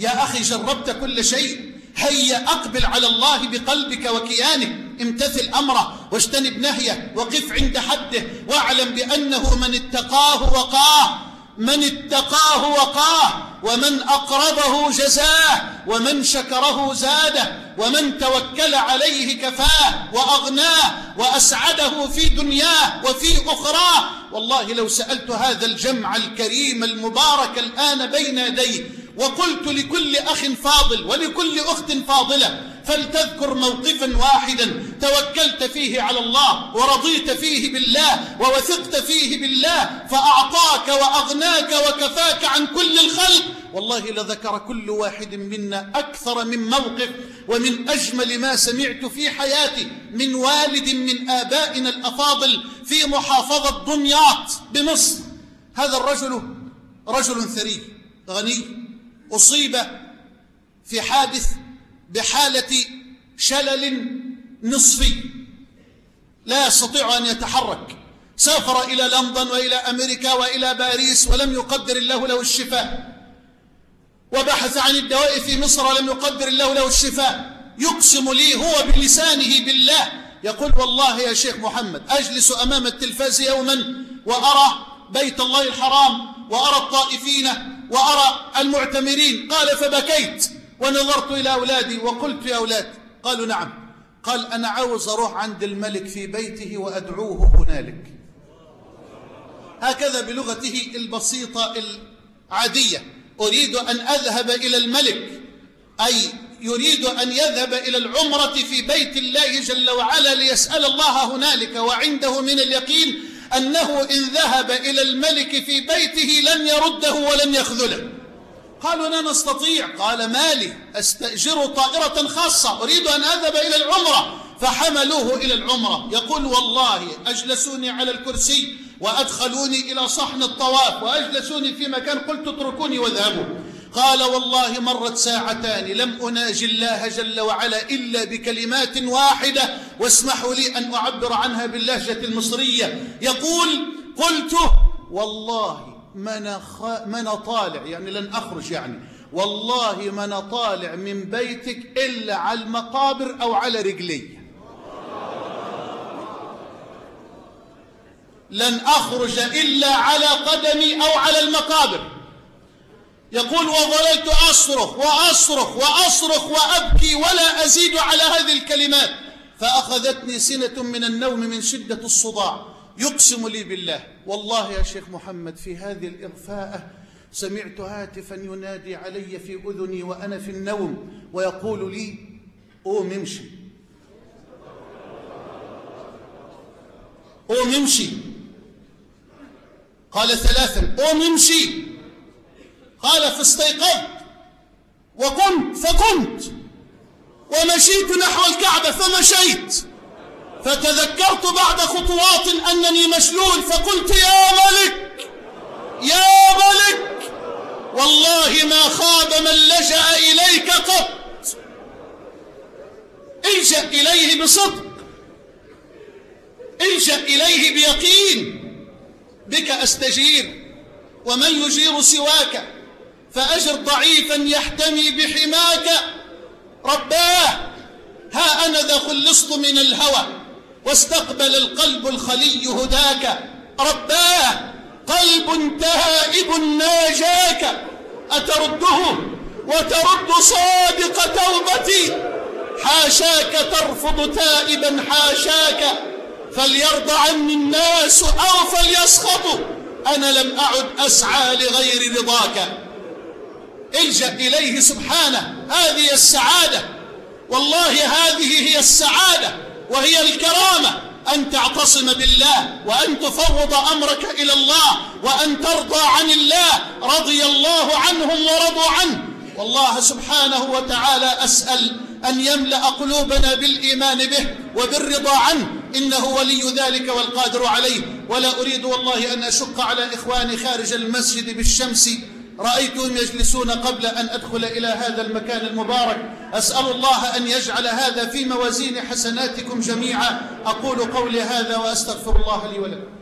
يا أخي جربت كل شيء. هيا أقبل على الله بقلبك وكيانك. امتثل أمره واجتنب نهيه وقف عند حده واعلم بأنه من اتقاه وقاه. من اتقاه وقاه. ومن أقربه جزاه. ومن شكره زاده. ومن توكل عليه كفاه وأغناه وأسعده في دنياه وفي أخراه. والله لو سألت هذا الجمع الكريم المبارك الآن بين يديه وقلت لكل أخ فاضل ولكل أخت فاضلة فلتذكر موقفا واحدا توكلت فيه على الله ورضيت فيه بالله ووثقت فيه بالله فأعطاك وأغناك وكفاك عن كل الخلق. والله لذكر كل واحد منا أكثر من موقف ومن أجمل ما سمعت في حياتي من والد من آبائنا الأفاضل في محافظة دمياط بمصر. هذا الرجل رجل ثري غني. أصيب في حادث بحالة شلل نصفي. لا يستطيع أن يتحرك. سافر إلى لندن وإلى أمريكا وإلى باريس ولم يقدر الله له الشفاء. وبحث عن الدواء في مصر ولم يقدر الله له الشفاء. يقسم لي هو بلسانه بالله. يقول والله يا شيخ محمد أجلس أمام التلفاز يوما وأرى بيت الله الحرام وأرى الطائفين وأرى المعتمرين. قال فبكيت ونظرت إلى أولادي وقلت يا أولاد. قالوا نعم. قال أنا عاوز أروح عند الملك في بيته وأدعوه هنالك. هكذا بلغته البسيطة العادية. أريد أن أذهب إلى الملك. أي يريد أن يذهب إلى العمرة في بيت الله جل وعلا ليسأل الله هنالك وعنده من اليقين أنه إن ذهب إلى الملك في بيته لن يرده ولن يخذله. قالوا لا نستطيع. قال مالي أستأجر طائرة خاصة أريد أن أذهب إلى العمرة. فحملوه إلى العمرة. يقول والله أجلسوني على الكرسي وأدخلوني إلى صحن الطواف وأجلسوني في مكان. قلت اتركوني واذهبوا. قال والله مرت ساعتان لم أناجي الله جل وعلا إلا بكلمات واحدة واسمحوا لي أن أعبر عنها باللهجة المصرية. يقول قلت والله ما أنا, خ... ما أنا طالع يعني لن أخرج يعني. والله ما أنا طالع من بيتك إلا على المقابر أو على رجلي. لن أخرج إلا على قدمي أو على المقابر. يقول وظللت أصرخ وأصرخ وأصرخ وأبكي ولا أزيد على هذه الكلمات. فأخذتني سنة من النوم من شدة الصداع. يقسم لي بالله. والله يا شيخ محمد في هذه الإغفاءة سمعت هاتفا ينادي علي في أذني وأنا في النوم ويقول لي قوم امشي قوم امشي قال ثلاثا قوم امشي قال فاستيقظت وقمت فقمت ومشيت نحو الكعبة فمشيت. فتذكرت بعد خطوات أنني مشلول فقلت يا ملك يا ملك والله ما خاب من لجأ إليك قط. الجأ إليه بصدق الجأ إليه بيقين. بك أستجير ومن يجير سواك؟ فأجر ضعيفا يحتمي بحماك. رباه ها أنا ذا خلصت من الهوى واستقبل القلب الخلي هداك. رباه قلب تائب ناجاك. أترده وترد صادق توبتي. حاشاك ترفض تائبا حاشاك. فليرضى عني الناس أو فليسخطوا. أنا لم أعد أسعى لغير رضاك. الجأ إليه سبحانه. هذه السعادة. والله هذه هي السعادة وهي الكرامة. أن تعتصم بالله وأن تفوض أمرك إلى الله وأن ترضى عن الله رضي الله عنهم ورضوا عنه. والله سبحانه وتعالى أسأل أن يملأ قلوبنا بالإيمان به وبالرضا عنه. إنه ولي ذلك والقادر عليه. ولا أريد والله أن أشق على إخواني خارج المسجد بالشمس رأيتهم يجلسون قبل أن أدخل إلى هذا المكان المبارك. أسأل الله أن يجعل هذا في موازين حسناتكم جميعا. أقول قولي هذا وأستغفر الله لي ولكم.